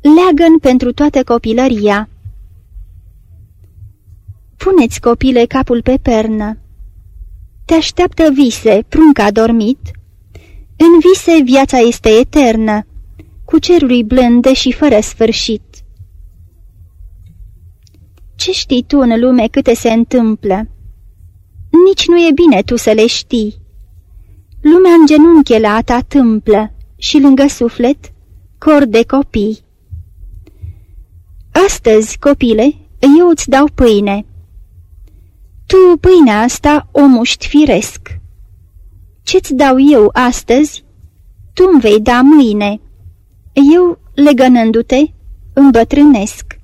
leagăn pentru toată copilăria. Puneți, copile, capul pe pernă. Te așteaptă vise, prunca dormit. În vise viața este eternă, cu cerului blânde și fără sfârșit. Ce știi tu în lume câte se întâmplă? Nici nu e bine tu să le știi. Lumea în genunche la ta tâmplă și lângă suflet cor de copii. Astăzi, copile, eu îți dau pâine. Tu pâinea asta o muști firesc. Ce-ți dau eu astăzi, tu îmi vei da mâine. Eu, legănându-te, îmbătrânesc.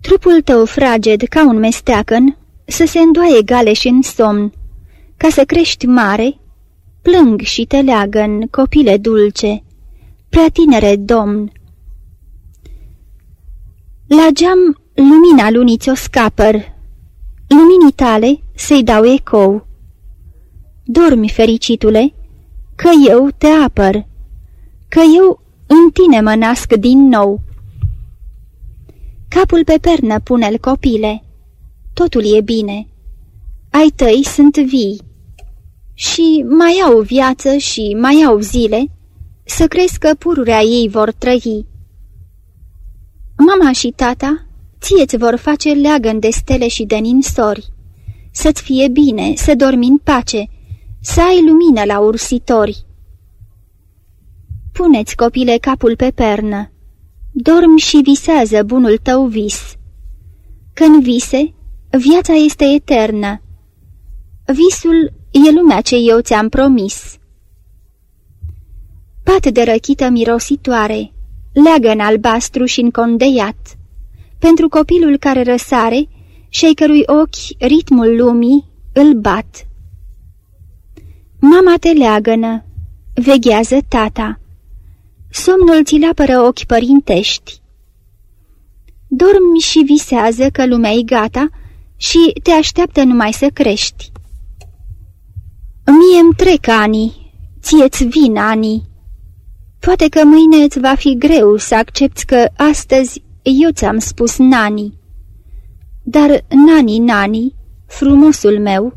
Trupul tău fraged ca un mesteacăn să se îndoaie gale și în somn, ca să crești mare, plâng și te leagă în copile dulce, prea tinere domn. La geam lumina lunii ți-o scapăr, luminii tale să-i dau ecou. Dormi, fericitule, că eu te apăr, că eu în tine mă nasc din nou. Capul pe pernă pune-l copile, totul e bine, ai tăi sunt vii și mai au viață și mai au zile, să crezi că pururea ei vor trăi. Mama și tata ție-ți vor face leagăn de stele și de ninsori, să-ți fie bine, să dormi în pace, să ai lumină la ursitori. Puneți, copile, capul pe pernă, dormi și visează bunul tău vis. Când vise, viața este eternă. Visul e lumea ce eu ți-am promis. Pat de răchită mirositoare, leagă în albastru și încondeiat, pentru copilul care răsare și ai cărui ochi ritmul lumii îl bat. Mama te leagănă, veghează tata, somnul ți apără ochi părintești. Dormi și visează că lumea e gata și te așteaptă numai să crești. Mie-mi trec ani, ție-ți vin ani. Poate că mâine îți va fi greu să accepti că astăzi eu ți-am spus nani. Dar nani, nani, frumosul meu,